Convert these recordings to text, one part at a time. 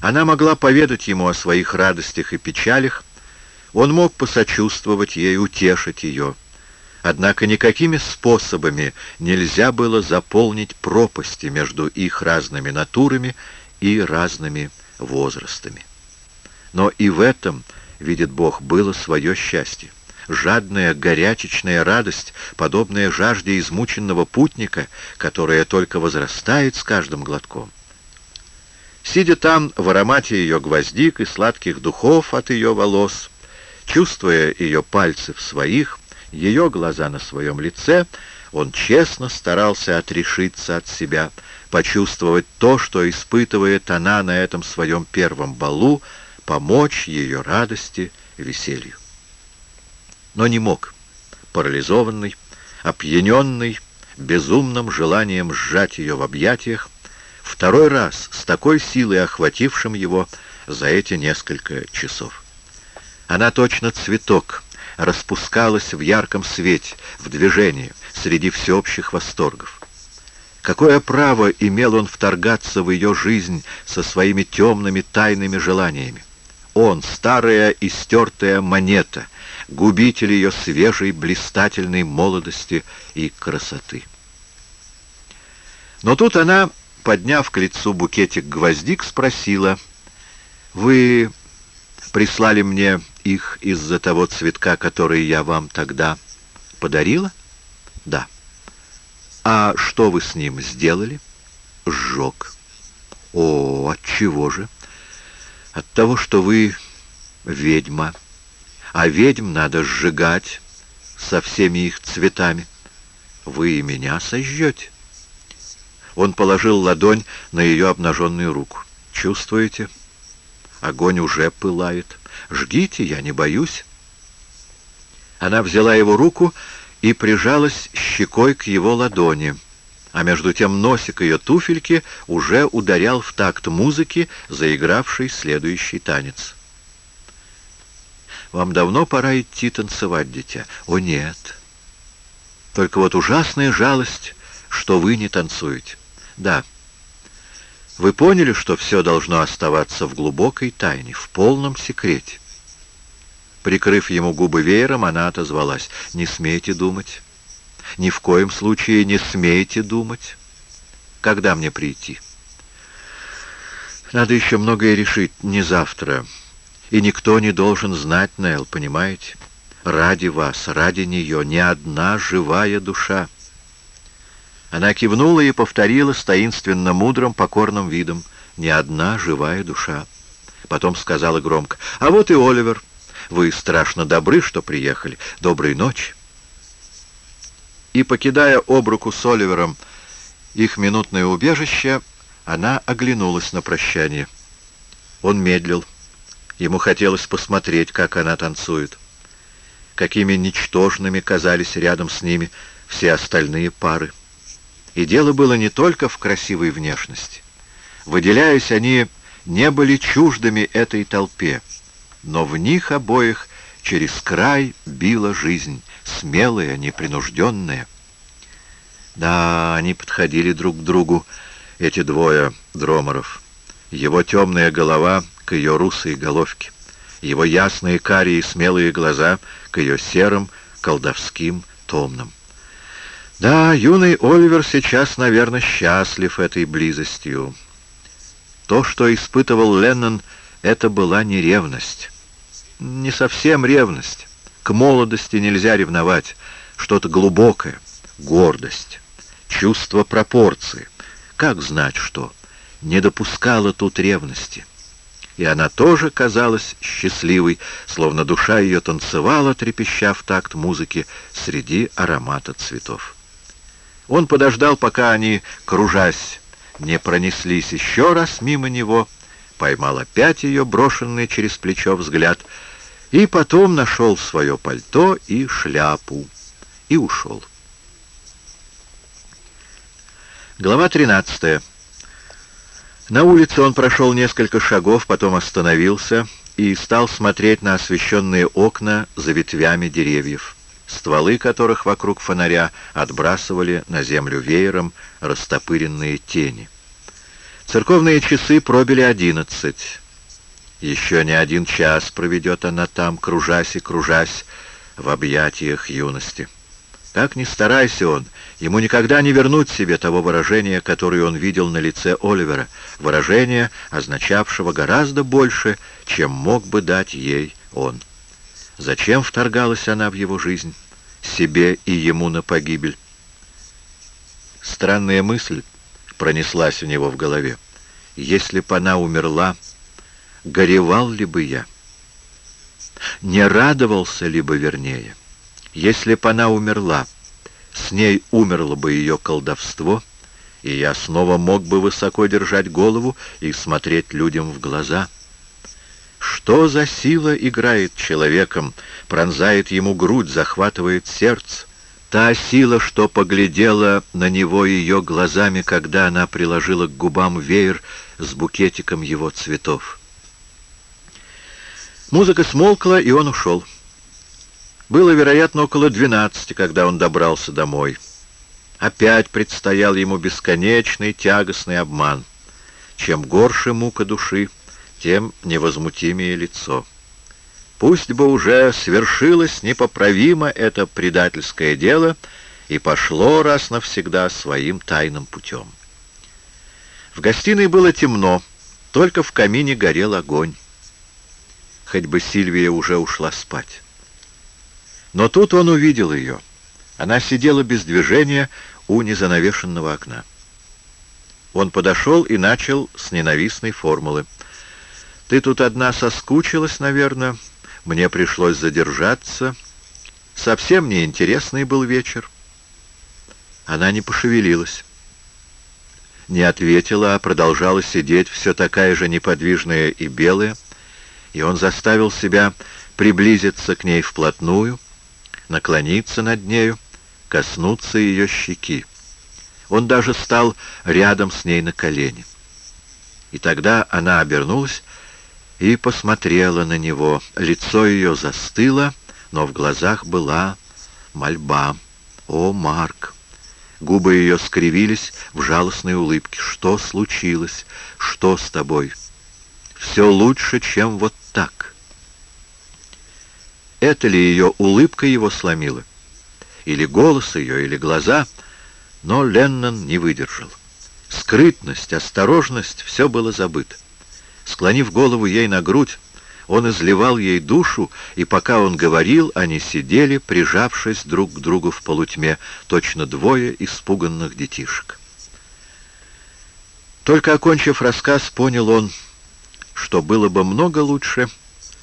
Она могла поведать ему о своих радостях и печалях, он мог посочувствовать ей, утешить ее. Однако никакими способами нельзя было заполнить пропасти между их разными натурами и разными возрастами. Но и в этом, видит Бог, было свое счастье. Жадная, горячечная радость, подобная жажде измученного путника, которая только возрастает с каждым глотком. Сидя там в аромате ее гвоздик и сладких духов от ее волос, чувствуя ее пальцы в своих, ее глаза на своем лице, он честно старался отрешиться от себя, почувствовать то, что испытывает она на этом своем первом балу, помочь ее радости веселью. Но не мог, парализованный, опьяненный, безумным желанием сжать ее в объятиях, второй раз с такой силой охватившим его за эти несколько часов. Она точно цветок, распускалась в ярком свете, в движении, среди всеобщих восторгов. Какое право имел он вторгаться в ее жизнь со своими темными тайными желаниями? Он, старая и стертая монета, губитель ее свежей, блистательной молодости и красоты. Но тут она, подняв к лицу букетик гвоздик, спросила, «Вы прислали мне их из-за того цветка, который я вам тогда подарила? Да. А что вы с ним сделали? Сжег. О, от чего же? От того, что вы ведьма. А ведьм надо сжигать со всеми их цветами. Вы и меня сожжете. Он положил ладонь на ее обнаженную руку. Чувствуете? Огонь уже пылает. Жгите, я не боюсь. Она взяла его руку и прижалась щекой к его ладони, а между тем носик ее туфельки уже ударял в такт музыки, заигравшей следующий танец. «Вам давно пора идти танцевать, дитя?» «О, нет!» «Только вот ужасная жалость, что вы не танцуете». «Да». Вы поняли, что все должно оставаться в глубокой тайне, в полном секрете? Прикрыв ему губы веером, она отозвалась. «Не смейте думать. Ни в коем случае не смейте думать. Когда мне прийти?» «Надо еще многое решить. Не завтра. И никто не должен знать, Нел, понимаете? Ради вас, ради нее, ни одна живая душа. Она кивнула и повторила с таинственно мудрым покорным видом. «Ни одна живая душа». Потом сказала громко. «А вот и Оливер. Вы страшно добры, что приехали. Доброй ночи». И, покидая об руку с Оливером их минутное убежище, она оглянулась на прощание. Он медлил. Ему хотелось посмотреть, как она танцует. Какими ничтожными казались рядом с ними все остальные пары. И дело было не только в красивой внешности. Выделяясь, они не были чуждыми этой толпе, но в них обоих через край била жизнь, смелая, непринужденная. Да, они подходили друг к другу, эти двое дроморов. Его темная голова к ее русой головке, его ясные карие смелые глаза к ее серым, колдовским, томным. Да, юный Оливер сейчас, наверное, счастлив этой близостью. То, что испытывал Леннон, это была не ревность. Не совсем ревность. К молодости нельзя ревновать. Что-то глубокое. Гордость. Чувство пропорции. Как знать что? Не допускала тут ревности. И она тоже казалась счастливой, словно душа ее танцевала, трепеща в такт музыки среди аромата цветов. Он подождал, пока они, кружась, не пронеслись еще раз мимо него, поймал опять ее брошенный через плечо взгляд и потом нашел свое пальто и шляпу и ушел. Глава 13. На улице он прошел несколько шагов, потом остановился и стал смотреть на освещенные окна за ветвями деревьев стволы которых вокруг фонаря отбрасывали на землю веером растопыренные тени. Церковные часы пробили одиннадцать. Еще не один час проведет она там, кружась и кружась в объятиях юности. Как ни старайся он, ему никогда не вернуть себе того выражения, которое он видел на лице Оливера, выражение, означавшего гораздо больше, чем мог бы дать ей он. Зачем вторгалась она в его жизнь, себе и ему на погибель? Странная мысль пронеслась у него в голове. Если б она умерла, горевал ли бы я? Не радовался ли бы вернее? Если б она умерла, с ней умерло бы ее колдовство, и я снова мог бы высоко держать голову и смотреть людям в глаза. Что за сила играет человеком, пронзает ему грудь, захватывает сердце? Та сила, что поглядела на него ее глазами, когда она приложила к губам веер с букетиком его цветов. Музыка смолкла, и он ушел. Было, вероятно, около двенадцати, когда он добрался домой. Опять предстоял ему бесконечный тягостный обман. Чем горше мука души, тем невозмутимее лицо. Пусть бы уже свершилось непоправимо это предательское дело и пошло раз навсегда своим тайным путем. В гостиной было темно, только в камине горел огонь. Хоть бы Сильвия уже ушла спать. Но тут он увидел ее. Она сидела без движения у незанавешенного окна. Он подошел и начал с ненавистной формулы. «Ты тут одна соскучилась, наверное. Мне пришлось задержаться. Совсем неинтересный был вечер». Она не пошевелилась. Не ответила, а продолжала сидеть, все такая же неподвижная и белая, и он заставил себя приблизиться к ней вплотную, наклониться над нею, коснуться ее щеки. Он даже стал рядом с ней на колени. И тогда она обернулась и посмотрела на него. Лицо ее застыло, но в глазах была мольба. «О, Марк!» Губы ее скривились в жалостной улыбке. «Что случилось? Что с тобой?» «Все лучше, чем вот так». Это ли ее улыбка его сломила? Или голос ее, или глаза? Но Леннон не выдержал. Скрытность, осторожность — все было забыто. Склонив голову ей на грудь, он изливал ей душу, и пока он говорил, они сидели, прижавшись друг к другу в полутьме, точно двое испуганных детишек. Только окончив рассказ, понял он, что было бы много лучше,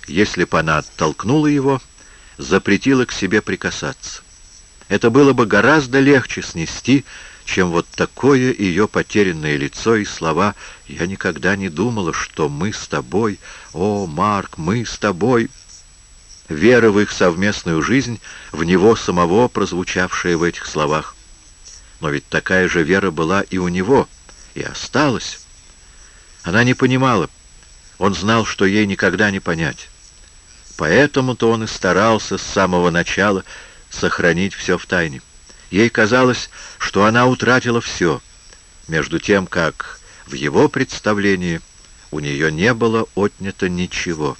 если бы она оттолкнула его, запретила к себе прикасаться. Это было бы гораздо легче снести, чем вот такое ее потерянное лицо и слова «Я никогда не думала, что мы с тобой, о, Марк, мы с тобой...» Вера в их совместную жизнь, в него самого прозвучавшая в этих словах. Но ведь такая же вера была и у него, и осталась. Она не понимала. Он знал, что ей никогда не понять. Поэтому-то он и старался с самого начала сохранить все в тайне. Ей казалось, что она утратила все, между тем, как в его представлении у нее не было отнято ничего.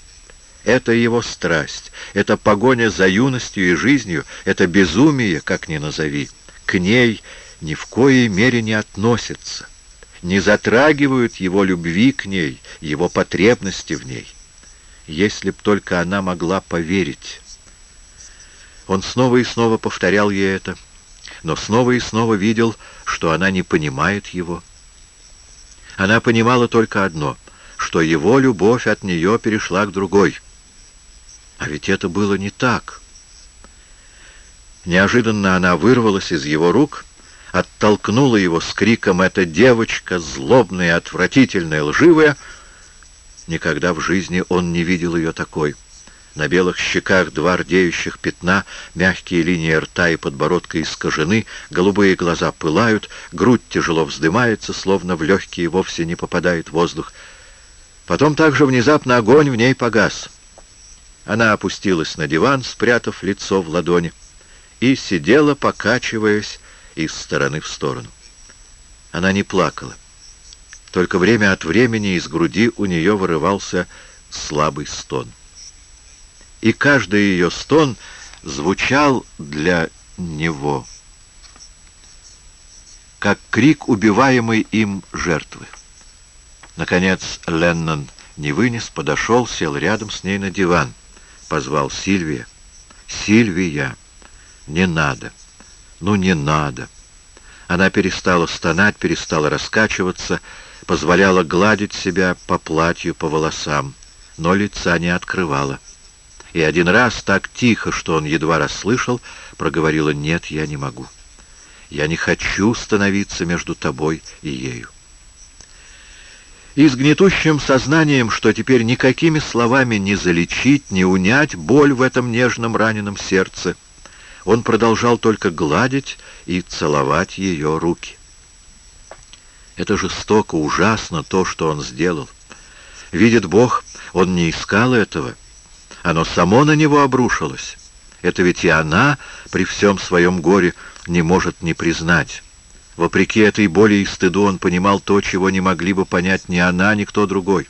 Это его страсть, это погоня за юностью и жизнью, это безумие, как ни назови, к ней ни в коей мере не относится, не затрагивают его любви к ней, его потребности в ней. Если б только она могла поверить. Он снова и снова повторял ей это, но снова и снова видел, что она не понимает его. Она понимала только одно, что его любовь от нее перешла к другой. А ведь это было не так. Неожиданно она вырвалась из его рук, оттолкнула его с криком «Эта девочка, злобная, отвратительная, лживая!» Никогда в жизни он не видел ее такой. На белых щеках два рдеющих пятна, мягкие линии рта и подбородка искажены, голубые глаза пылают, грудь тяжело вздымается, словно в легкие вовсе не попадает воздух. Потом также внезапно огонь в ней погас. Она опустилась на диван, спрятав лицо в ладони, и сидела, покачиваясь из стороны в сторону. Она не плакала. только время от времени из груди у нее вырывался слабый стон. И каждый ее стон звучал для него, как крик убиваемой им жертвы. Наконец Леннон не вынес, подошел, сел рядом с ней на диван, позвал Сильвия. «Сильвия, не надо, ну не надо». Она перестала стонать, перестала раскачиваться, позволяла гладить себя по платью, по волосам, но лица не открывала. И один раз так тихо, что он едва расслышал, проговорила «Нет, я не могу. Я не хочу становиться между тобой и ею». И с гнетущим сознанием, что теперь никакими словами не залечить, не унять боль в этом нежном раненом сердце, он продолжал только гладить и целовать ее руки. Это жестоко, ужасно то, что он сделал. Видит Бог, он не искал этого. Оно само на него обрушилось. Это ведь и она при всем своем горе не может не признать. Вопреки этой боли и стыду он понимал то, чего не могли бы понять ни она, ни кто другой.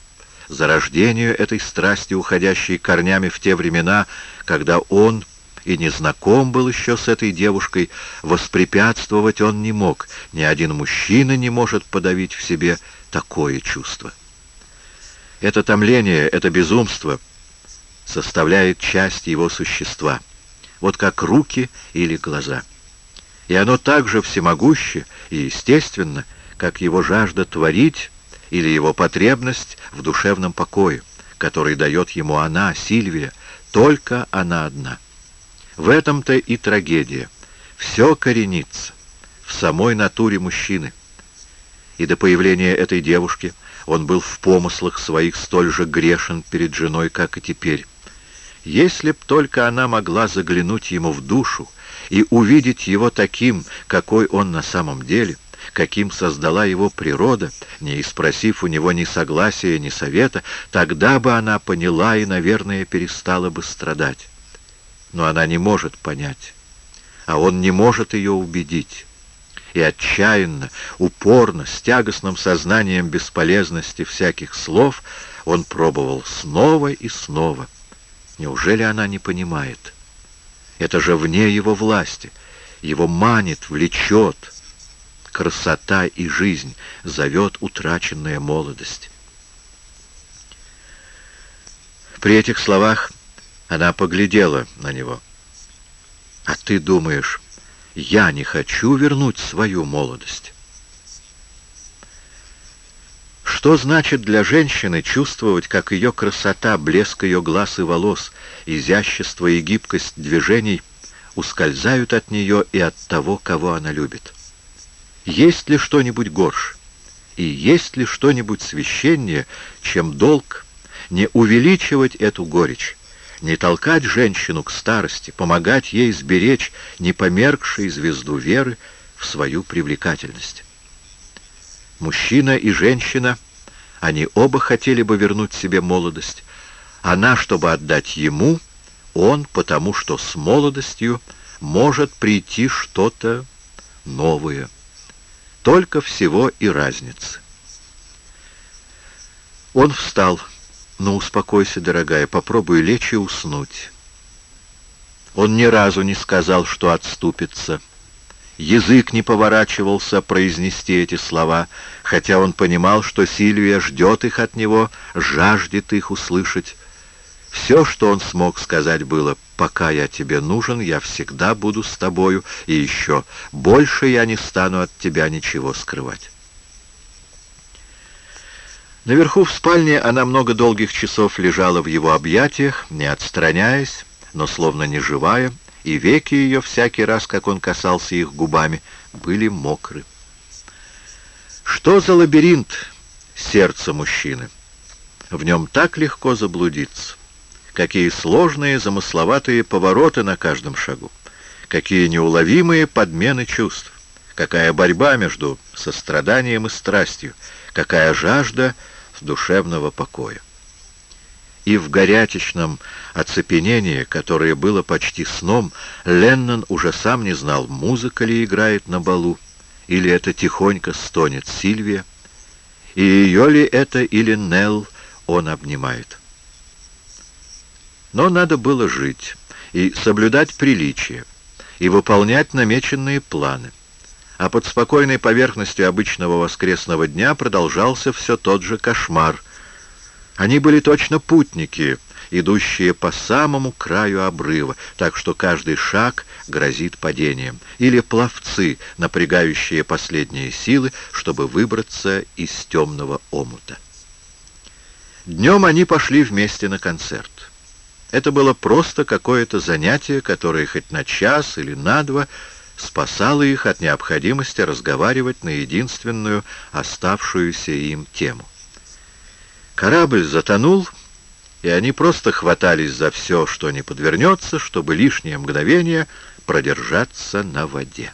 Зарождению этой страсти, уходящей корнями в те времена, когда он и не знаком был еще с этой девушкой, воспрепятствовать он не мог. Ни один мужчина не может подавить в себе такое чувство. Это томление, это безумство составляет часть его существа, вот как руки или глаза. И оно также всемогуще и естественно, как его жажда творить или его потребность в душевном покое, который дает ему она, Сильвия, только она одна. В этом-то и трагедия. Все коренится в самой натуре мужчины. И до появления этой девушки он был в помыслах своих столь же грешен перед женой, как и теперь. Если б только она могла заглянуть ему в душу и увидеть его таким, какой он на самом деле, каким создала его природа, не испросив у него ни согласия, ни совета, тогда бы она поняла и, наверное, перестала бы страдать но она не может понять, а он не может ее убедить. И отчаянно, упорно, с тягостным сознанием бесполезности всяких слов он пробовал снова и снова. Неужели она не понимает? Это же вне его власти. Его манит, влечет. Красота и жизнь зовет утраченная молодость. При этих словах она поглядела на него. «А ты думаешь, я не хочу вернуть свою молодость?» Что значит для женщины чувствовать, как ее красота, блеск ее глаз и волос, изящество и гибкость движений ускользают от нее и от того, кого она любит? Есть ли что-нибудь горше? И есть ли что-нибудь священнее, чем долг не увеличивать эту горечь, не толкать женщину к старости, помогать ей сберечь непомеркшей звезду веры в свою привлекательность. Мужчина и женщина, они оба хотели бы вернуть себе молодость. Она, чтобы отдать ему, он, потому что с молодостью может прийти что-то новое. Только всего и разницы. Он встал. «Ну, успокойся, дорогая, попробуй лечь и уснуть». Он ни разу не сказал, что отступится. Язык не поворачивался произнести эти слова, хотя он понимал, что Сильвия ждет их от него, жаждет их услышать. Все, что он смог сказать, было «пока я тебе нужен, я всегда буду с тобою, и еще больше я не стану от тебя ничего скрывать». Наверху в спальне она много долгих часов лежала в его объятиях, не отстраняясь, но словно не живая, и веки ее всякий раз, как он касался их губами, были мокры. Что за лабиринт сердца мужчины? В нем так легко заблудиться. Какие сложные, замысловатые повороты на каждом шагу. Какие неуловимые подмены чувств. Какая борьба между состраданием и страстью. Какая жажда душевного покоя. И в горячечном оцепенении, которое было почти сном, Леннон уже сам не знал, музыка ли играет на балу, или это тихонько стонет Сильвия, и ее ли это или Нелл он обнимает. Но надо было жить и соблюдать приличие, и выполнять намеченные планы. А под спокойной поверхностью обычного воскресного дня продолжался все тот же кошмар. Они были точно путники, идущие по самому краю обрыва, так что каждый шаг грозит падением, или пловцы, напрягающие последние силы, чтобы выбраться из темного омута. Днем они пошли вместе на концерт. Это было просто какое-то занятие, которое хоть на час или на два спасало их от необходимости разговаривать на единственную оставшуюся им тему. Корабль затонул, и они просто хватались за все, что не подвернется, чтобы лишнее мгновение продержаться на воде.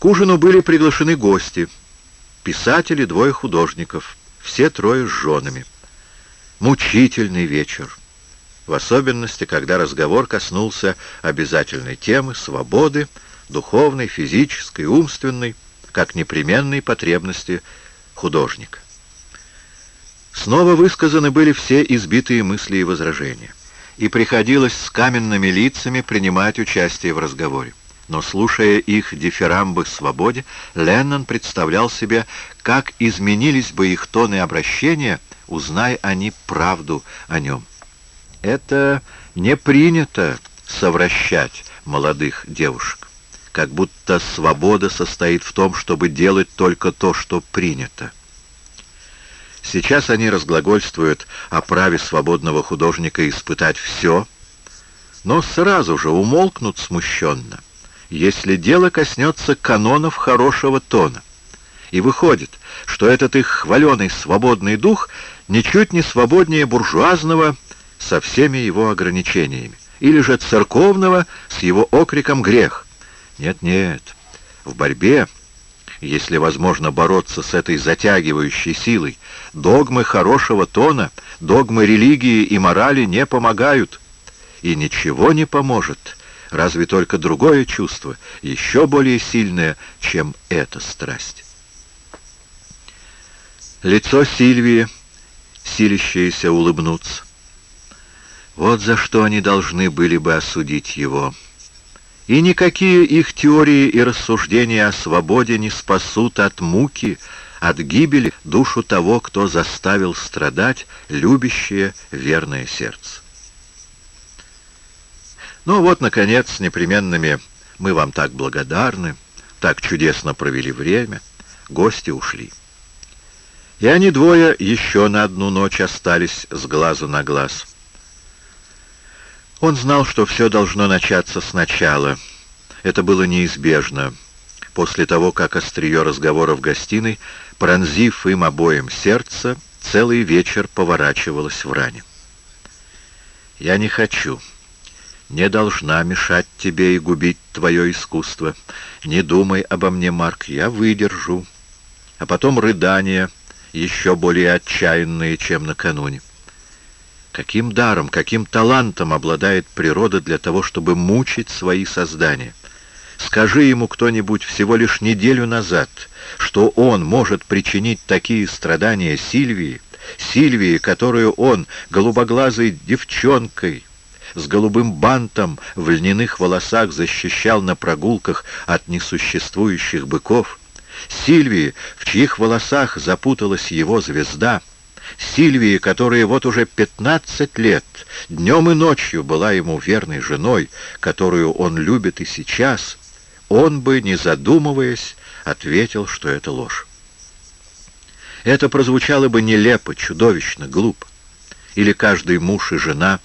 К ужину были приглашены гости, писатели, двое художников, все трое с женами. Мучительный вечер, в особенности, когда разговор коснулся обязательной темы свободы, духовной, физической, умственной, как непременной потребности художника. Снова высказаны были все избитые мысли и возражения, и приходилось с каменными лицами принимать участие в разговоре. Но, слушая их дифирамбы свободе, Леннон представлял себе, как изменились бы их тоны обращения, узнай они правду о нем. Это не принято совращать молодых девушек, как будто свобода состоит в том, чтобы делать только то, что принято. Сейчас они разглагольствуют о праве свободного художника испытать все, но сразу же умолкнут смущенно, если дело коснется канонов хорошего тона. И выходит, что этот их хваленый свободный дух ничуть не свободнее буржуазного со всеми его ограничениями, или же церковного с его окриком «грех». Нет-нет, в борьбе если возможно бороться с этой затягивающей силой. Догмы хорошего тона, догмы религии и морали не помогают. И ничего не поможет, разве только другое чувство, еще более сильное, чем эта страсть. Лицо Сильвии, силящееся улыбнуться. Вот за что они должны были бы осудить его и никакие их теории и рассуждения о свободе не спасут от муки, от гибели душу того, кто заставил страдать любящее верное сердце. Ну вот, наконец, с непременными «мы вам так благодарны», так чудесно провели время, гости ушли. И они двое еще на одну ночь остались с глазу на глаз — он знал, что все должно начаться сначала. Это было неизбежно. После того, как острие разговора в гостиной, пронзив им обоим сердце, целый вечер поворачивалось в ране. «Я не хочу, не должна мешать тебе и губить твое искусство. Не думай обо мне, Марк, я выдержу». А потом рыдания, еще более отчаянные, чем накануне. Каким даром, каким талантом обладает природа для того, чтобы мучить свои создания? Скажи ему кто-нибудь всего лишь неделю назад, что он может причинить такие страдания Сильвии, Сильвии, которую он, голубоглазой девчонкой, с голубым бантом в льняных волосах защищал на прогулках от несуществующих быков, Сильвии, в чьих волосах запуталась его звезда — Сильвии, которая вот уже пятнадцать лет, днем и ночью была ему верной женой, которую он любит и сейчас, он бы, не задумываясь, ответил, что это ложь. Это прозвучало бы нелепо, чудовищно, глупо. Или каждый муж и жена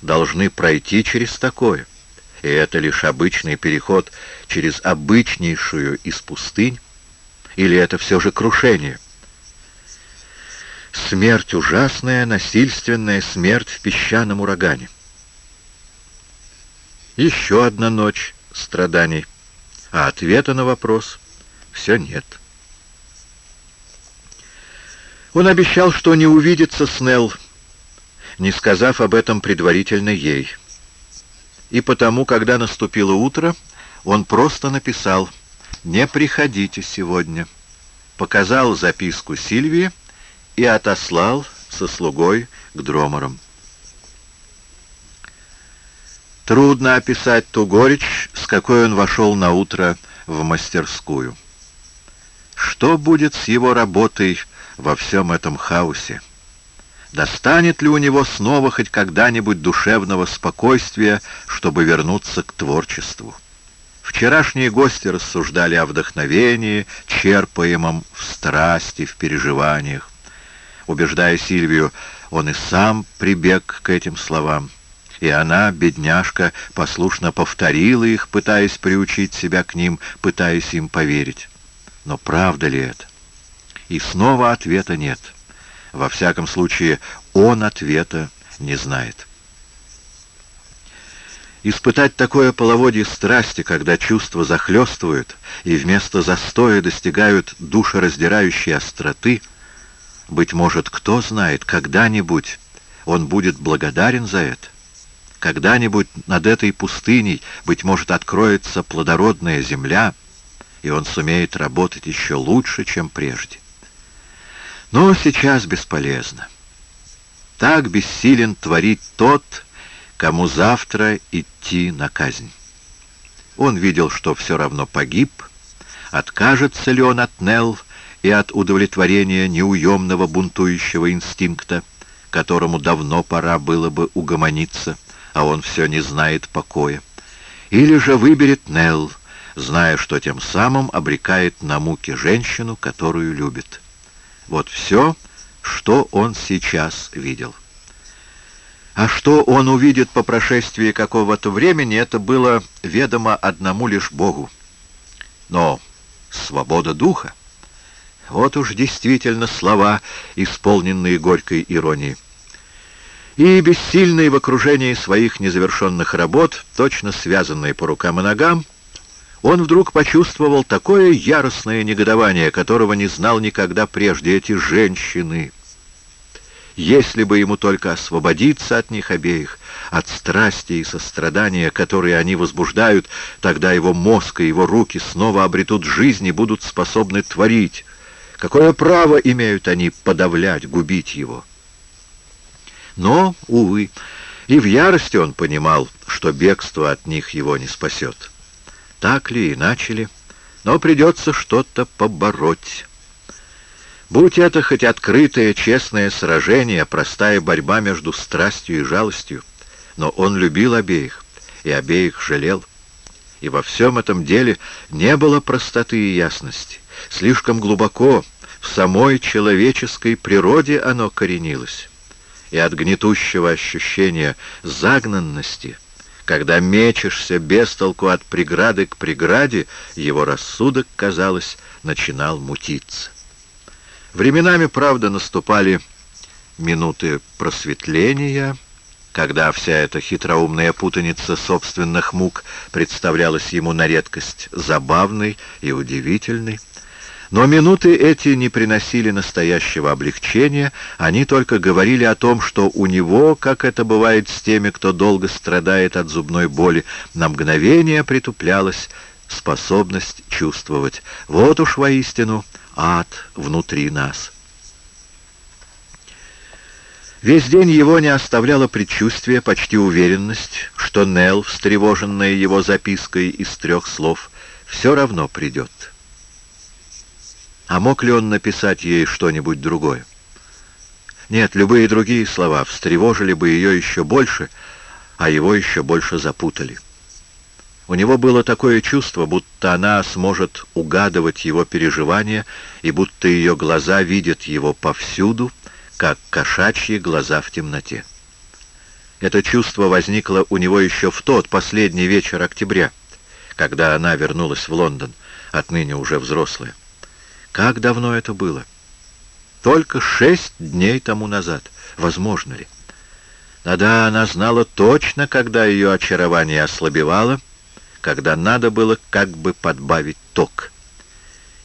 должны пройти через такое. И это лишь обычный переход через обычнейшую из пустынь. Или это все же крушение — Смерть ужасная, насильственная смерть в песчаном урагане. Еще одна ночь страданий, а ответа на вопрос все нет. Он обещал, что не увидится с Нелл, не сказав об этом предварительно ей. И потому, когда наступило утро, он просто написал «Не приходите сегодня». показал записку Сильвии и отослал со слугой к дроморам. Трудно описать ту горечь, с какой он вошел на утро в мастерскую. Что будет с его работой во всем этом хаосе? Достанет ли у него снова хоть когда-нибудь душевного спокойствия, чтобы вернуться к творчеству? Вчерашние гости рассуждали о вдохновении, черпаемом в страсти, в переживаниях. Убеждая Сильвию, он и сам прибег к этим словам. И она, бедняжка, послушно повторила их, пытаясь приучить себя к ним, пытаясь им поверить. Но правда ли это? И снова ответа нет. Во всяком случае, он ответа не знает. Испытать такое половодье страсти, когда чувства захлестывают и вместо застоя достигают душераздирающей остроты, быть может, кто знает, когда-нибудь он будет благодарен за это. Когда-нибудь над этой пустыней, быть может, откроется плодородная земля, и он сумеет работать еще лучше, чем прежде. Но сейчас бесполезно. Так бессилен творить тот, кому завтра идти на казнь. Он видел, что все равно погиб, откажется ли он от Нелл и от удовлетворения неуемного бунтующего инстинкта, которому давно пора было бы угомониться, а он все не знает покоя, или же выберет Нелл, зная, что тем самым обрекает на муки женщину, которую любит. Вот все, что он сейчас видел. А что он увидит по прошествии какого-то времени, это было ведомо одному лишь Богу. Но свобода духа, вот уж действительно слова, исполненные горькой иронией. И бессильные в окружении своих незавершенных работ, точно связанные по рукам и ногам, он вдруг почувствовал такое яростное негодование, которого не знал никогда прежде эти женщины. Если бы ему только освободиться от них обеих, от страсти и сострадания, которые они возбуждают, тогда его мозг и его руки снова обретут жизнь и будут способны творить. Какое право имеют они подавлять, губить его? Но, увы, и в ярости он понимал, что бегство от них его не спасет. Так ли, иначе ли, но придется что-то побороть. Будь это хоть открытое, честное сражение, простая борьба между страстью и жалостью, но он любил обеих и обеих жалел. И во всем этом деле не было простоты и ясности. Слишком глубоко в самой человеческой природе оно коренилось. И от гнетущего ощущения загнанности когда мечешься без толку от преграды к преграде, его рассудок, казалось, начинал мутиться. Временами, правда, наступали минуты просветления, когда вся эта хитроумная путаница собственных мук представлялась ему на редкость забавной и удивительной. Но минуты эти не приносили настоящего облегчения, они только говорили о том, что у него, как это бывает с теми, кто долго страдает от зубной боли, на мгновение притуплялась способность чувствовать. Вот уж воистину ад внутри нас. Весь день его не оставляло предчувствие, почти уверенность, что Нелл, встревоженная его запиской из трех слов, все равно придет. А мог ли он написать ей что-нибудь другое? Нет, любые другие слова встревожили бы ее еще больше, а его еще больше запутали. У него было такое чувство, будто она сможет угадывать его переживания, и будто ее глаза видят его повсюду, как кошачьи глаза в темноте. Это чувство возникло у него еще в тот последний вечер октября, когда она вернулась в Лондон, отныне уже взрослая. Как давно это было? Только шесть дней тому назад. Возможно ли? Да-да, она знала точно, когда ее очарование ослабевало, когда надо было как бы подбавить ток.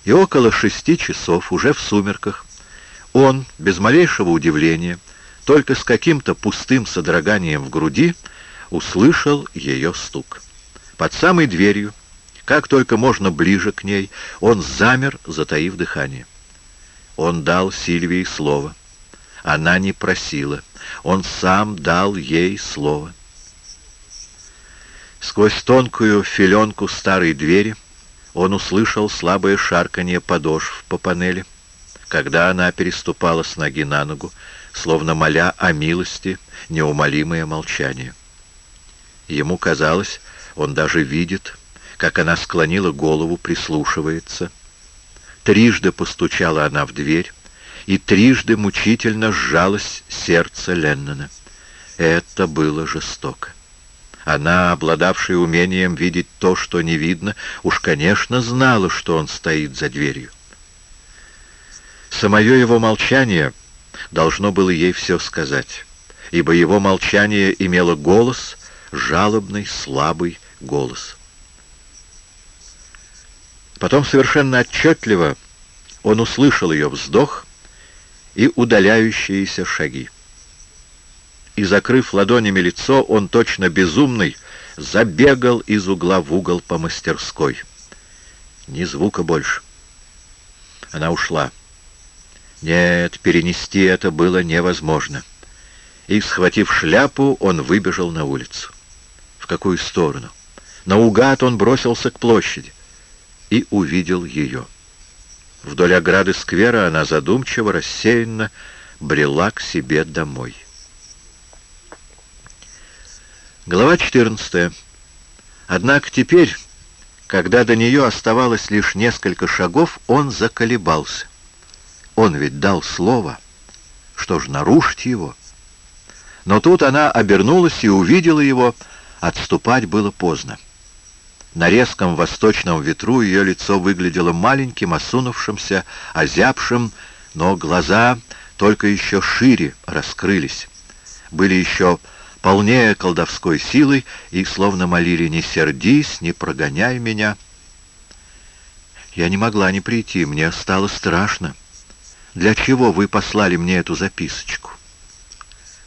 И около шести часов, уже в сумерках, он, без малейшего удивления, только с каким-то пустым содроганием в груди, услышал ее стук. Под самой дверью, как только можно ближе к ней, он замер, затаив дыхание. Он дал Сильвии слово. Она не просила. Он сам дал ей слово. Сквозь тонкую филенку старой двери он услышал слабое шарканье подошв по панели, когда она переступала с ноги на ногу, словно моля о милости неумолимое молчание. Ему казалось, он даже видит, как она склонила голову, прислушивается. Трижды постучала она в дверь, и трижды мучительно сжалось сердце Леннона. Это было жестоко. Она, обладавшая умением видеть то, что не видно, уж, конечно, знала, что он стоит за дверью. Самое его молчание должно было ей все сказать, ибо его молчание имело голос, жалобный, слабый голос. Потом совершенно отчетливо он услышал ее вздох и удаляющиеся шаги и, закрыв ладонями лицо, он точно безумный забегал из угла в угол по мастерской. Ни звука больше. Она ушла. Нет, перенести это было невозможно. И, схватив шляпу, он выбежал на улицу. В какую сторону? Наугад он бросился к площади и увидел ее. Вдоль ограды сквера она задумчиво, рассеянно брела к себе домой. Глава 14. Однако теперь, когда до нее оставалось лишь несколько шагов, он заколебался. Он ведь дал слово. Что ж, нарушить его? Но тут она обернулась и увидела его. Отступать было поздно. На резком восточном ветру ее лицо выглядело маленьким, осунувшимся, озябшим, но глаза только еще шире раскрылись. Были еще полнее колдовской силой, и словно молили «Не сердись, не прогоняй меня». Я не могла не прийти, мне стало страшно. Для чего вы послали мне эту записочку?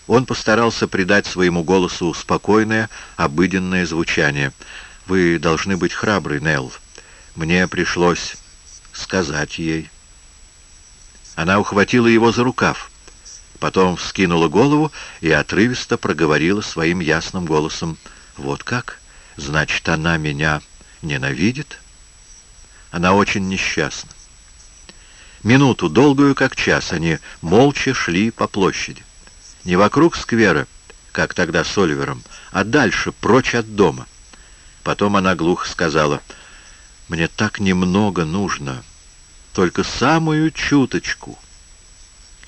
Он постарался придать своему голосу спокойное, обыденное звучание. «Вы должны быть храбрый, Нелл. Мне пришлось сказать ей». Она ухватила его за рукав. Потом вскинула голову и отрывисто проговорила своим ясным голосом. «Вот как? Значит, она меня ненавидит?» Она очень несчастна. Минуту, долгую как час, они молча шли по площади. Не вокруг сквера, как тогда с Оливером, а дальше, прочь от дома. Потом она глухо сказала, «Мне так немного нужно, только самую чуточку».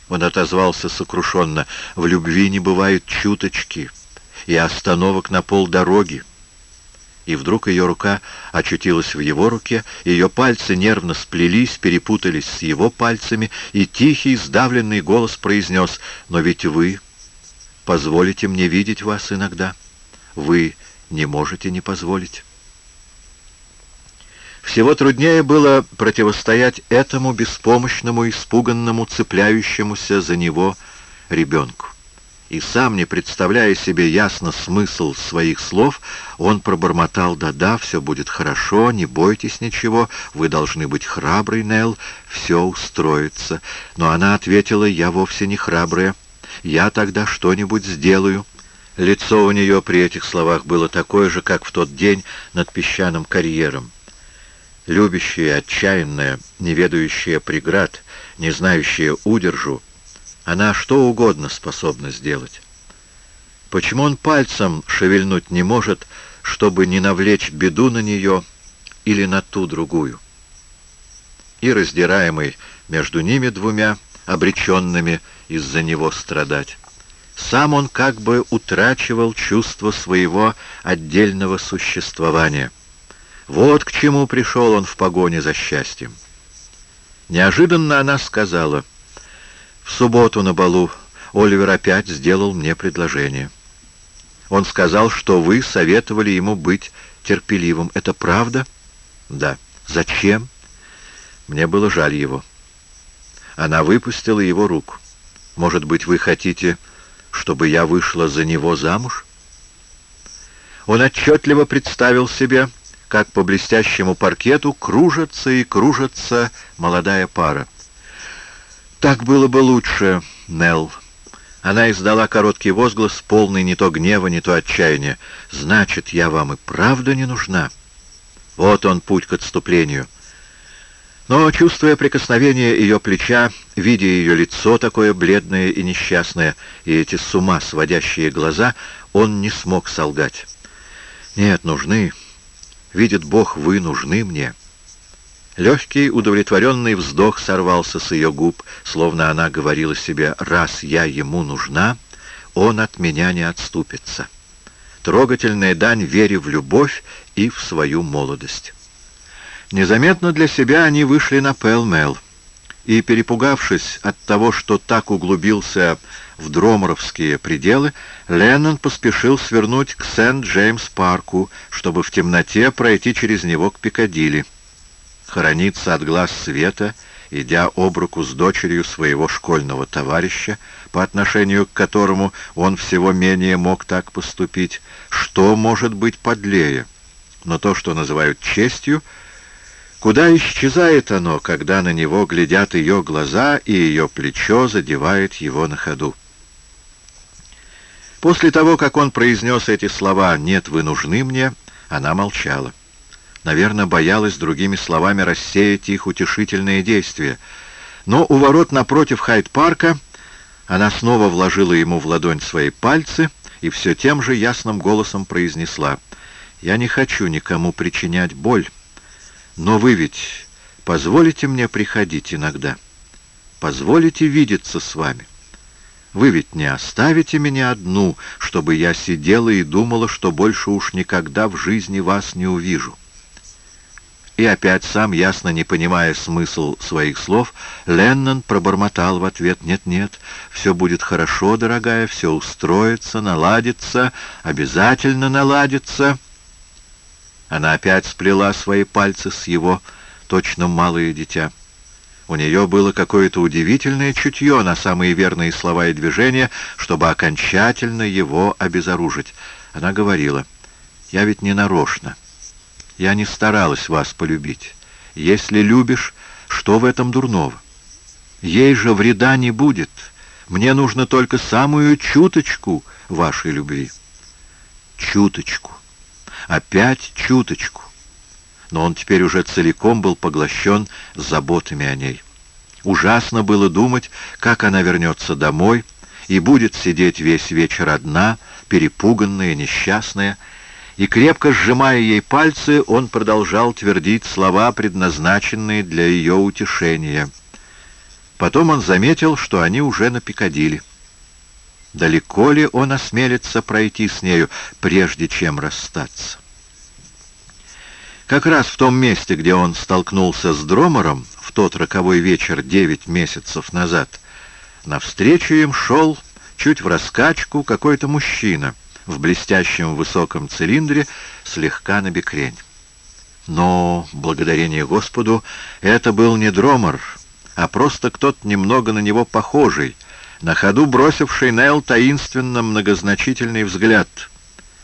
Он отозвался сокрушенно. «В любви не бывает чуточки и остановок на полдороги». И вдруг ее рука очутилась в его руке, ее пальцы нервно сплелись, перепутались с его пальцами, и тихий, сдавленный голос произнес «Но ведь вы позволите мне видеть вас иногда. Вы не можете не позволить». Всего труднее было противостоять этому беспомощному, испуганному, цепляющемуся за него ребенку. И сам, не представляя себе ясно смысл своих слов, он пробормотал «Да-да, все будет хорошо, не бойтесь ничего, вы должны быть храбрый, Нелл, все устроится». Но она ответила «Я вовсе не храбрая, я тогда что-нибудь сделаю». Лицо у нее при этих словах было такое же, как в тот день над песчаным карьером любящая, отчаянная, не ведающая преград, не знающая удержу, она что угодно способна сделать. Почему он пальцем шевельнуть не может, чтобы не навлечь беду на нее или на ту другую? И раздираемый между ними двумя, обреченными из-за него страдать, сам он как бы утрачивал чувство своего отдельного существования — вот к чему пришел он в погоне за счастьем. Неожиданно она сказала, «В субботу на балу Оливер опять сделал мне предложение. Он сказал, что вы советовали ему быть терпеливым. Это правда?» «Да». «Зачем?» Мне было жаль его. Она выпустила его руку. «Может быть, вы хотите, чтобы я вышла за него замуж?» Он отчетливо представил себе, как по блестящему паркету кружится и кружится молодая пара. «Так было бы лучше, Нелл». Она издала короткий возглас, полный не то гнева, не то отчаяния. «Значит, я вам и правда не нужна?» Вот он путь к отступлению. Но, чувствуя прикосновение ее плеча, видя ее лицо такое бледное и несчастное, и эти с ума сводящие глаза, он не смог солгать. «Нет, нужны. Видит Бог, вы нужны мне». Легкий, удовлетворенный вздох сорвался с ее губ, словно она говорила себе «раз я ему нужна, он от меня не отступится». Трогательная дань вере в любовь и в свою молодость. Незаметно для себя они вышли на Пэл-Мэл, и, перепугавшись от того, что так углубился в дроморовские пределы, Леннон поспешил свернуть к Сент-Джеймс-парку, чтобы в темноте пройти через него к Пикадилли хорониться от глаз света, идя об руку с дочерью своего школьного товарища, по отношению к которому он всего менее мог так поступить, что может быть подлее? Но то, что называют честью, куда исчезает оно, когда на него глядят ее глаза и ее плечо задевает его на ходу? После того, как он произнес эти слова «нет, вы нужны мне», она молчала. Наверное, боялась другими словами рассеять их утешительные действия. Но у ворот напротив Хайд-парка она снова вложила ему в ладонь свои пальцы и все тем же ясным голосом произнесла «Я не хочу никому причинять боль, но вы ведь позволите мне приходить иногда? Позволите видеться с вами?» Вы ведь не оставите меня одну, чтобы я сидела и думала, что больше уж никогда в жизни вас не увижу. И опять сам, ясно не понимая смысл своих слов, Леннон пробормотал в ответ «Нет-нет, все будет хорошо, дорогая, все устроится, наладится, обязательно наладится». Она опять сплела свои пальцы с его, точно малое дитя. У нее было какое-то удивительное чутье на самые верные слова и движения, чтобы окончательно его обезоружить. Она говорила, «Я ведь не нарочно». Я не старалась вас полюбить. Если любишь, что в этом дурного? Ей же вреда не будет. Мне нужно только самую чуточку вашей любви. Чуточку. Опять чуточку. Но он теперь уже целиком был поглощен заботами о ней. Ужасно было думать, как она вернется домой и будет сидеть весь вечер одна, перепуганная, несчастная, и, крепко сжимая ей пальцы, он продолжал твердить слова, предназначенные для ее утешения. Потом он заметил, что они уже на Пикадилли. Далеко ли он осмелится пройти с нею, прежде чем расстаться? Как раз в том месте, где он столкнулся с Дромором в тот роковой вечер девять месяцев назад, навстречу им шел, чуть в раскачку, какой-то мужчина — в блестящем высоком цилиндре, слегка набекрень. Но, благодарение Господу, это был не дромор, а просто кто-то немного на него похожий, на ходу бросивший Нел таинственно многозначительный взгляд.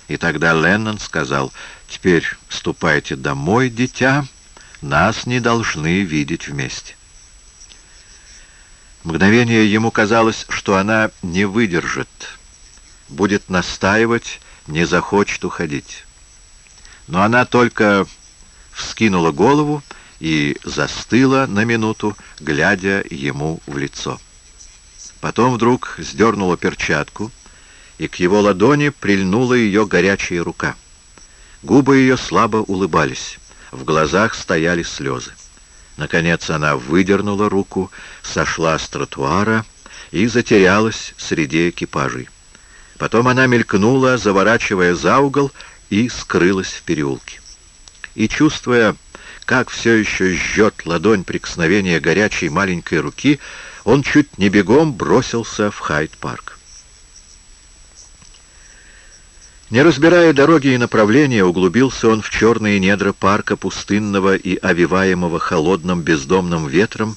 И тогда Леннон сказал, «Теперь ступайте домой, дитя, нас не должны видеть вместе». Мгновение ему казалось, что она не выдержит, будет настаивать, не захочет уходить. Но она только вскинула голову и застыла на минуту, глядя ему в лицо. Потом вдруг сдернула перчатку, и к его ладони прильнула ее горячая рука. Губы ее слабо улыбались, в глазах стояли слезы. Наконец она выдернула руку, сошла с тротуара и затерялась среди экипажей. Потом она мелькнула, заворачивая за угол, и скрылась в переулке. И, чувствуя, как все еще жжет ладонь прикосновения горячей маленькой руки, он чуть не бегом бросился в Хайд-парк. Не разбирая дороги и направления, углубился он в черные недра парка, пустынного и овиваемого холодным бездомным ветром,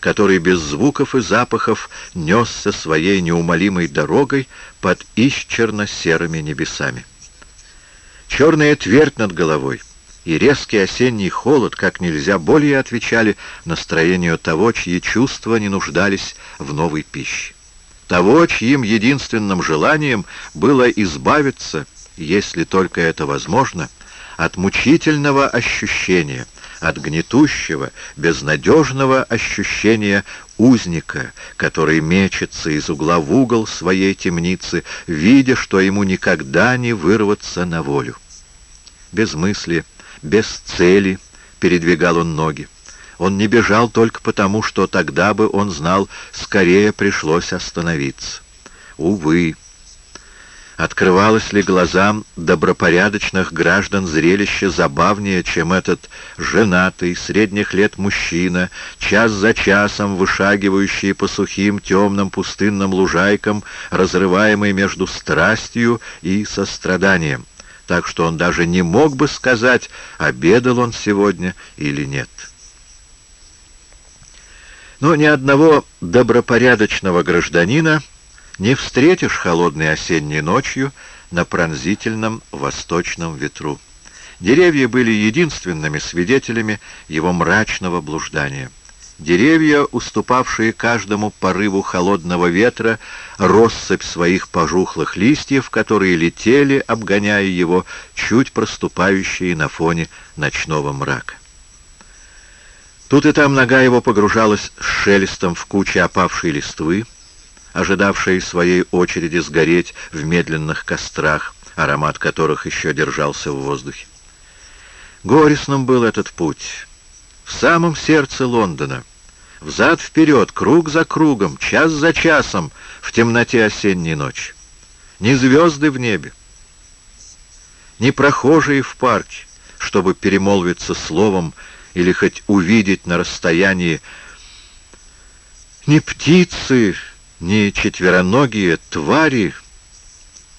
который без звуков и запахов несся своей неумолимой дорогой под исчерно-серыми небесами. Черная твердь над головой, и резкий осенний холод как нельзя более отвечали настроению того, чьи чувства не нуждались в новой пище. Того, чьим единственным желанием было избавиться, если только это возможно, от мучительного ощущения, от гнетущего, безнадежного ощущения узника, который мечется из угла в угол своей темницы, видя, что ему никогда не вырваться на волю. Без мысли, без цели передвигал он ноги. Он не бежал только потому, что тогда бы он знал, скорее пришлось остановиться. Увы. Открывалось ли глазам добропорядочных граждан зрелище забавнее, чем этот женатый, средних лет мужчина, час за часом вышагивающий по сухим, темным, пустынным лужайкам, разрываемый между страстью и состраданием, так что он даже не мог бы сказать, обедал он сегодня или нет. Но ни одного добропорядочного гражданина не встретишь холодной осенней ночью на пронзительном восточном ветру. Деревья были единственными свидетелями его мрачного блуждания. Деревья, уступавшие каждому порыву холодного ветра, россыпь своих пожухлых листьев, которые летели, обгоняя его, чуть проступающие на фоне ночного мрака. Тут и там нога его погружалась с шелестом в кучи опавшей листвы, ожидавшие своей очереди сгореть в медленных кострах, аромат которых еще держался в воздухе. Горестным был этот путь. В самом сердце Лондона, взад-вперед, круг за кругом, час за часом, в темноте осенней ночи. Ни звезды в небе, ни прохожие в парке, чтобы перемолвиться словом или хоть увидеть на расстоянии ни птицы, ни четвероногие твари,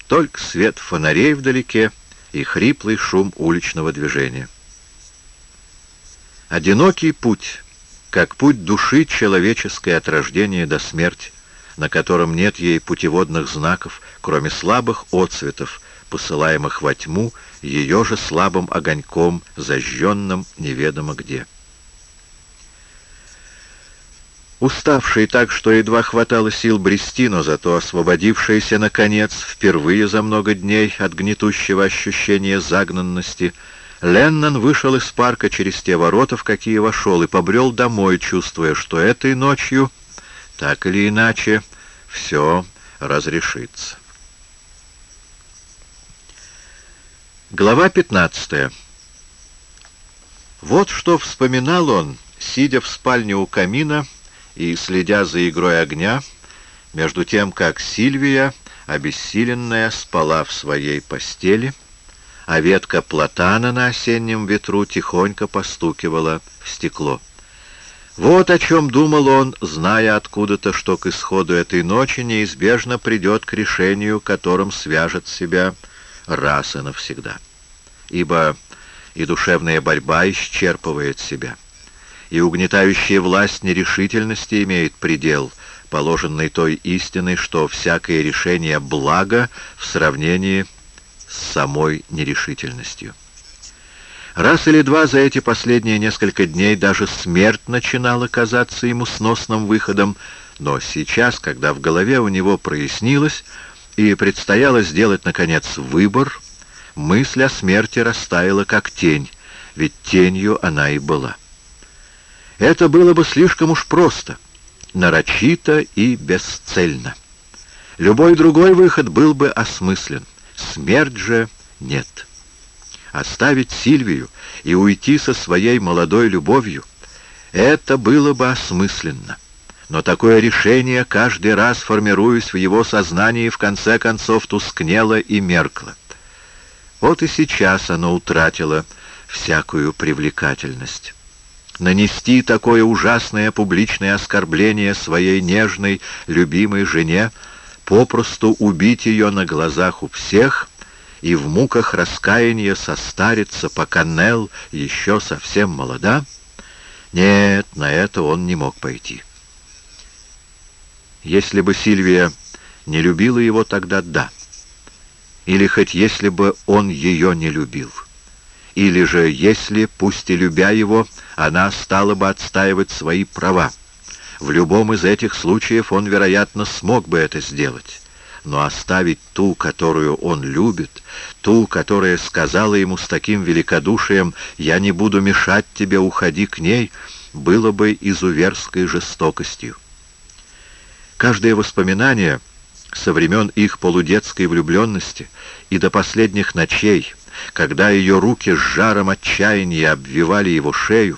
только свет фонарей вдалеке и хриплый шум уличного движения. Одинокий путь, как путь души человеческой от рождения до смерти, на котором нет ей путеводных знаков, кроме слабых отцветов, посылаемых во тьму ее же слабым огоньком, зажженным неведомо где. Уставший так, что едва хватало сил брести, но зато освободившийся, наконец, впервые за много дней от гнетущего ощущения загнанности, Леннон вышел из парка через те ворота, в какие вошел, и побрел домой, чувствуя, что этой ночью, так или иначе, все разрешится. Глава 15 Вот что вспоминал он, сидя в спальне у камина и следя за игрой огня, между тем, как Сильвия, обессиленная, спала в своей постели, а ветка платана на осеннем ветру тихонько постукивала в стекло. Вот о чем думал он, зная откуда-то, что к исходу этой ночи неизбежно придет к решению, которым свяжет себя раз и навсегда. Ибо и душевная борьба исчерпывает себя, и угнетающая власть нерешительности имеет предел, положенный той истиной, что всякое решение благо в сравнении с самой нерешительностью. Раз или два за эти последние несколько дней даже смерть начинала казаться ему сносным выходом, но сейчас, когда в голове у него прояснилось, и предстояло сделать, наконец, выбор, мысль о смерти растаяла как тень, ведь тенью она и была. Это было бы слишком уж просто, нарочито и бесцельно. Любой другой выход был бы осмыслен, смерть же нет. Оставить Сильвию и уйти со своей молодой любовью — это было бы осмысленно. Но такое решение, каждый раз формируясь в его сознании, в конце концов тускнело и меркло. Вот и сейчас оно утратило всякую привлекательность. Нанести такое ужасное публичное оскорбление своей нежной, любимой жене, попросту убить ее на глазах у всех и в муках раскаяния состариться, пока Нелл еще совсем молода? Нет, на это он не мог пойти. Если бы Сильвия не любила его, тогда да. Или хоть если бы он ее не любил. или же, если, пусть и любя его, она стала бы отстаивать свои права. В любом из этих случаев он, вероятно, смог бы это сделать. Но оставить ту, которую он любит, ту, которая сказала ему с таким великодушием «Я не буду мешать тебе, уходи к ней», было бы изуверской жестокостью. Каждое воспоминание со времен их полудетской влюбленности и до последних ночей, когда ее руки с жаром отчаяния обвивали его шею,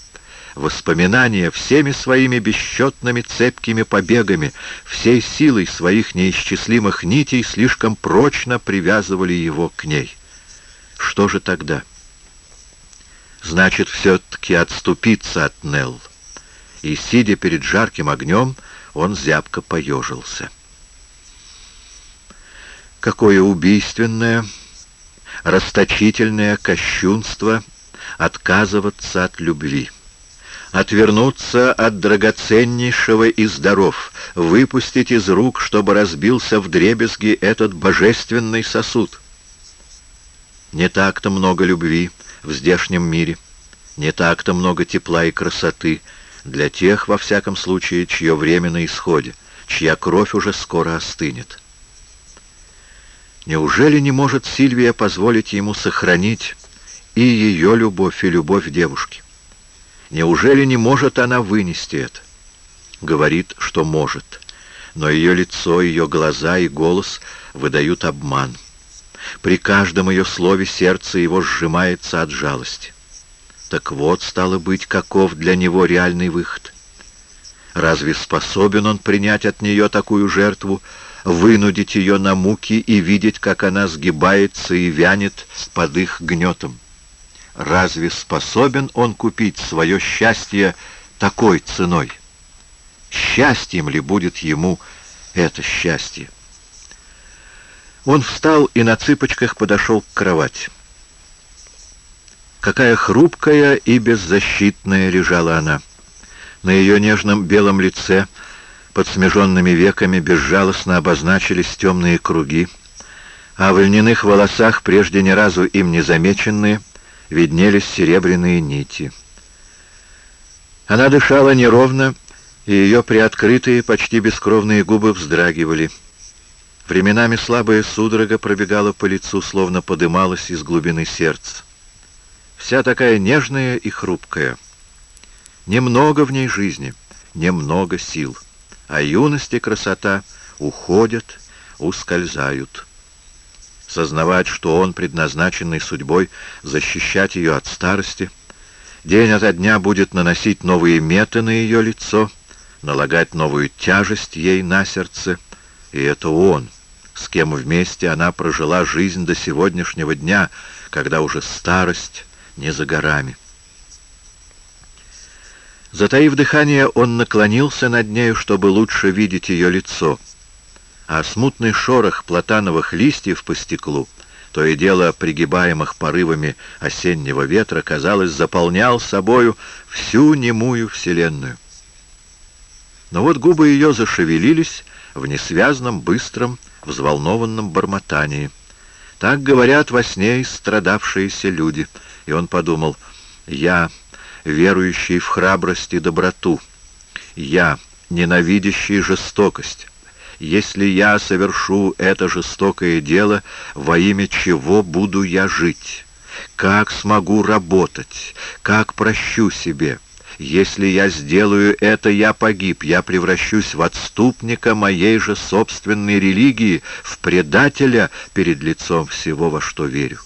воспоминания всеми своими бесчетными цепкими побегами, всей силой своих неисчислимых нитей слишком прочно привязывали его к ней. Что же тогда? Значит, все-таки отступиться от Нелл. И, сидя перед жарким огнем, он зябко поежился. Какое убийственное, расточительное кощунство отказываться от любви отвернуться от драгоценнейшего из даров, выпустить из рук, чтобы разбился в дребезги этот божественный сосуд. Не так-то много любви в здешнем мире, не так-то много тепла и красоты для тех, во всяком случае, чье время на исходе, чья кровь уже скоро остынет. Неужели не может Сильвия позволить ему сохранить и ее любовь, и любовь девушки? Неужели не может она вынести это? Говорит, что может. Но ее лицо, ее глаза и голос выдают обман. При каждом ее слове сердце его сжимается от жалости. Так вот, стало быть, каков для него реальный выход. Разве способен он принять от нее такую жертву, вынудить ее на муки и видеть, как она сгибается и вянет под их гнетом? Разве способен он купить свое счастье такой ценой? Счастьем ли будет ему это счастье? Он встал и на цыпочках подошел к кровати. Какая хрупкая и беззащитная лежала она. На ее нежном белом лице под смеженными веками безжалостно обозначились темные круги, а в льняных волосах, прежде ни разу им не замеченные, виднелись серебряные нити. Она дышала неровно, и ее приоткрытые, почти бескровные губы вздрагивали. Временами слабая судорога пробегала по лицу, словно подымалась из глубины сердца. Вся такая нежная и хрупкая. Немного в ней жизни, немного сил, а юность и красота уходят, ускользают сознавать, что он, предназначенный судьбой, защищать ее от старости, день ото дня будет наносить новые меты на ее лицо, налагать новую тяжесть ей на сердце, и это он, с кем вместе она прожила жизнь до сегодняшнего дня, когда уже старость не за горами. Затаив дыхание, он наклонился над нею, чтобы лучше видеть ее лицо — а смутный шорох платановых листьев по стеклу, то и дело пригибаемых порывами осеннего ветра, казалось, заполнял собою всю немую вселенную. Но вот губы ее зашевелились в несвязном, быстром, взволнованном бормотании. Так говорят во сне страдавшиеся люди. И он подумал, «Я, верующий в храбрость и доброту, я, ненавидящий жестокость, если я совершу это жестокое дело, во имя чего буду я жить? Как смогу работать? Как прощу себе? Если я сделаю это, я погиб, я превращусь в отступника моей же собственной религии, в предателя перед лицом всего, во что верю.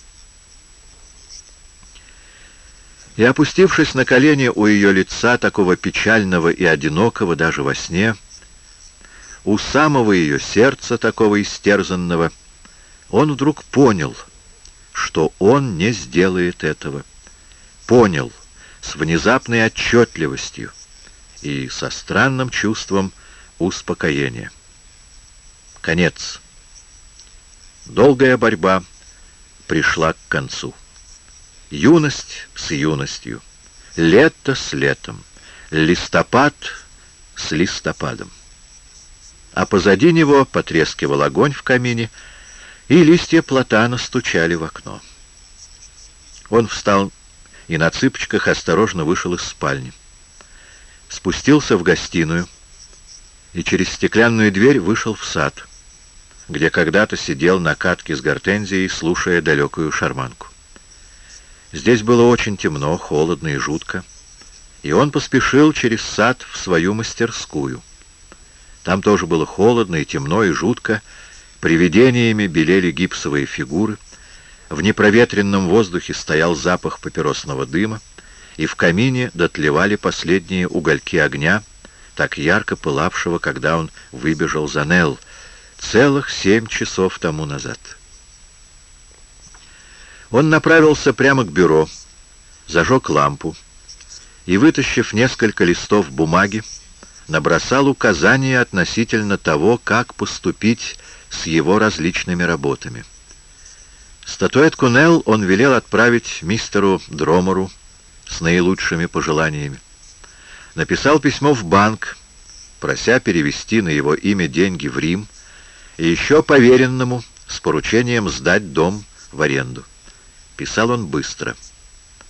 И, опустившись на колени у ее лица, такого печального и одинокого даже во сне, — у самого ее сердца, такого истерзанного, он вдруг понял, что он не сделает этого. Понял с внезапной отчетливостью и со странным чувством успокоения. Конец. Долгая борьба пришла к концу. Юность с юностью, лето с летом, листопад с листопадом а позади него потрескивал огонь в камине, и листья платана стучали в окно. Он встал и на цыпочках осторожно вышел из спальни. Спустился в гостиную и через стеклянную дверь вышел в сад, где когда-то сидел на катке с гортензией, слушая далекую шарманку. Здесь было очень темно, холодно и жутко, и он поспешил через сад в свою мастерскую. Там тоже было холодно и темно и жутко, привидениями белели гипсовые фигуры, в непроветренном воздухе стоял запах папиросного дыма, и в камине дотлевали последние угольки огня, так ярко пылавшего, когда он выбежал за Нелл, целых семь часов тому назад. Он направился прямо к бюро, зажег лампу и, вытащив несколько листов бумаги, набросал указания относительно того, как поступить с его различными работами. Статуэтку Нелл он велел отправить мистеру Дромору с наилучшими пожеланиями. Написал письмо в банк, прося перевести на его имя деньги в Рим, и еще поверенному с поручением сдать дом в аренду. Писал он быстро.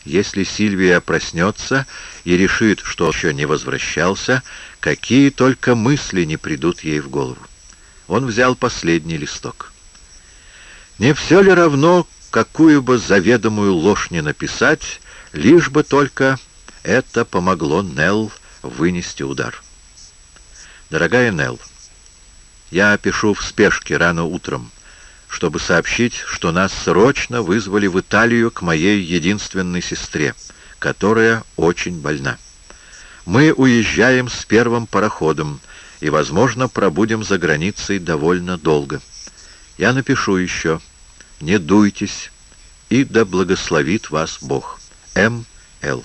Если Сильвия проснется и решит, что еще не возвращался, какие только мысли не придут ей в голову. Он взял последний листок. Не все ли равно, какую бы заведомую ложь не написать, лишь бы только это помогло Нелл вынести удар. Дорогая Нелл, я пишу в спешке рано утром чтобы сообщить, что нас срочно вызвали в Италию к моей единственной сестре, которая очень больна. Мы уезжаем с первым пароходом и, возможно, пробудем за границей довольно долго. Я напишу еще. Не дуйтесь, и да благословит вас Бог. М. Л.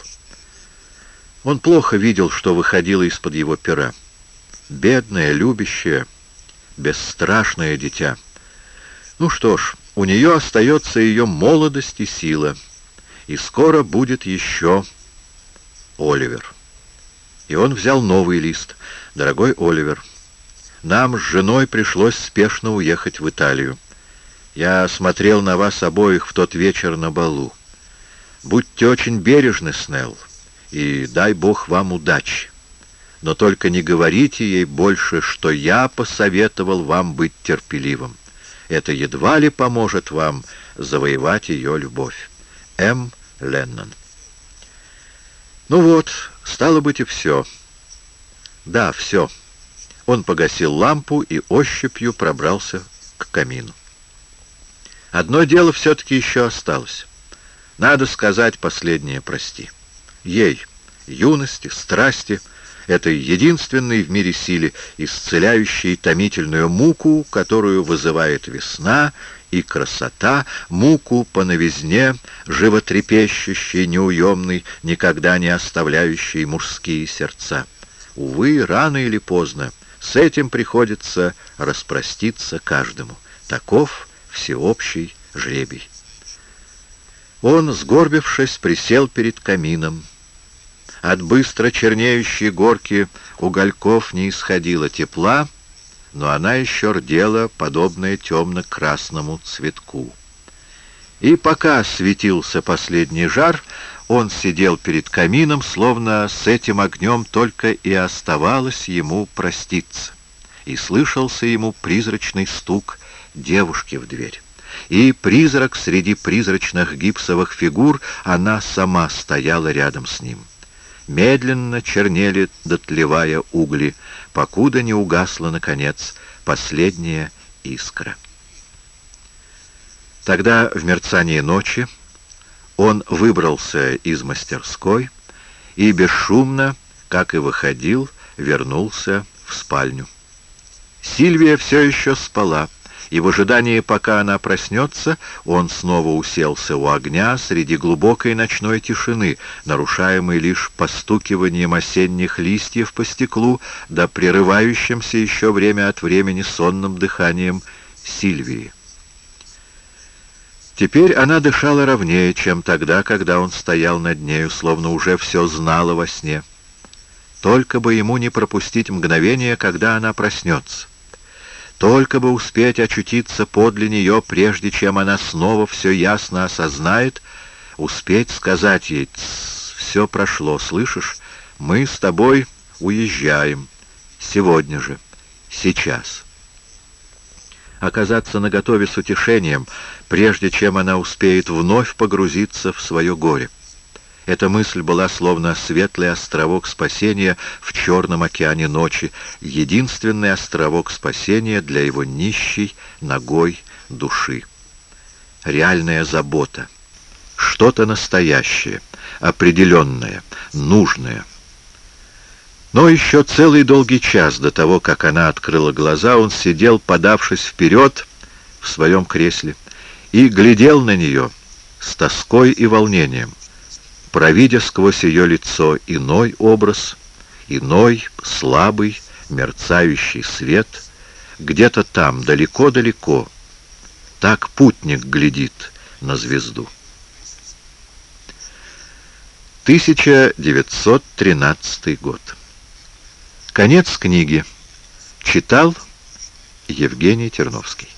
Он плохо видел, что выходило из-под его пера. Бедное, любящее, бесстрашное дитя — ну что ж, у нее остается ее молодость и сила, и скоро будет еще Оливер. И он взял новый лист. «Дорогой Оливер, нам с женой пришлось спешно уехать в Италию. Я смотрел на вас обоих в тот вечер на балу. Будьте очень бережны, Снелл, и дай Бог вам удачи. Но только не говорите ей больше, что я посоветовал вам быть терпеливым это едва ли поможет вам завоевать ее любовь. М. Леннон. Ну вот, стало быть и все. Да, все. Он погасил лампу и ощупью пробрался к камину. Одно дело все-таки еще осталось. Надо сказать последнее «прости». Ей, юности, страсти — этой единственной в мире силе, исцеляющей томительную муку, которую вызывает весна и красота, муку по новизне, животрепещущей, неуемной, никогда не оставляющей мужские сердца. Увы, рано или поздно с этим приходится распроститься каждому. Таков всеобщий жребий. Он, сгорбившись, присел перед камином, от быстро чернеющей горки угольков не исходило тепла, но она еще рдела, подобная темно-красному цветку. И пока светился последний жар, он сидел перед камином, словно с этим огнем только и оставалось ему проститься. И слышался ему призрачный стук девушки в дверь. И призрак среди призрачных гипсовых фигур, она сама стояла рядом с ним медленно чернели, дотлевая угли, покуда не угасла, наконец, последняя искра. Тогда, в мерцании ночи, он выбрался из мастерской и бесшумно, как и выходил, вернулся в спальню. Сильвия все еще спала, и в ожидании, пока она проснется, он снова уселся у огня среди глубокой ночной тишины, нарушаемой лишь постукиванием осенних листьев по стеклу, да прерывающимся еще время от времени сонным дыханием Сильвии. Теперь она дышала ровнее, чем тогда, когда он стоял над нею, словно уже все знала во сне. Только бы ему не пропустить мгновение, когда она проснется. Только бы успеть очутиться подле нее, прежде чем она снова все ясно осознает, успеть сказать ей, все прошло, слышишь? Мы с тобой уезжаем. Сегодня же. Сейчас. Оказаться наготове с утешением, прежде чем она успеет вновь погрузиться в свое горе. Эта мысль была словно светлый островок спасения в черном океане ночи, единственный островок спасения для его нищей ногой души. Реальная забота, что-то настоящее, определенное, нужное. Но еще целый долгий час до того, как она открыла глаза, он сидел, подавшись вперед в своем кресле, и глядел на нее с тоской и волнением провидя сквозь ее лицо иной образ, иной слабый, мерцающий свет, где-то там, далеко-далеко, так путник глядит на звезду. 1913 год. Конец книги. Читал Евгений Терновский.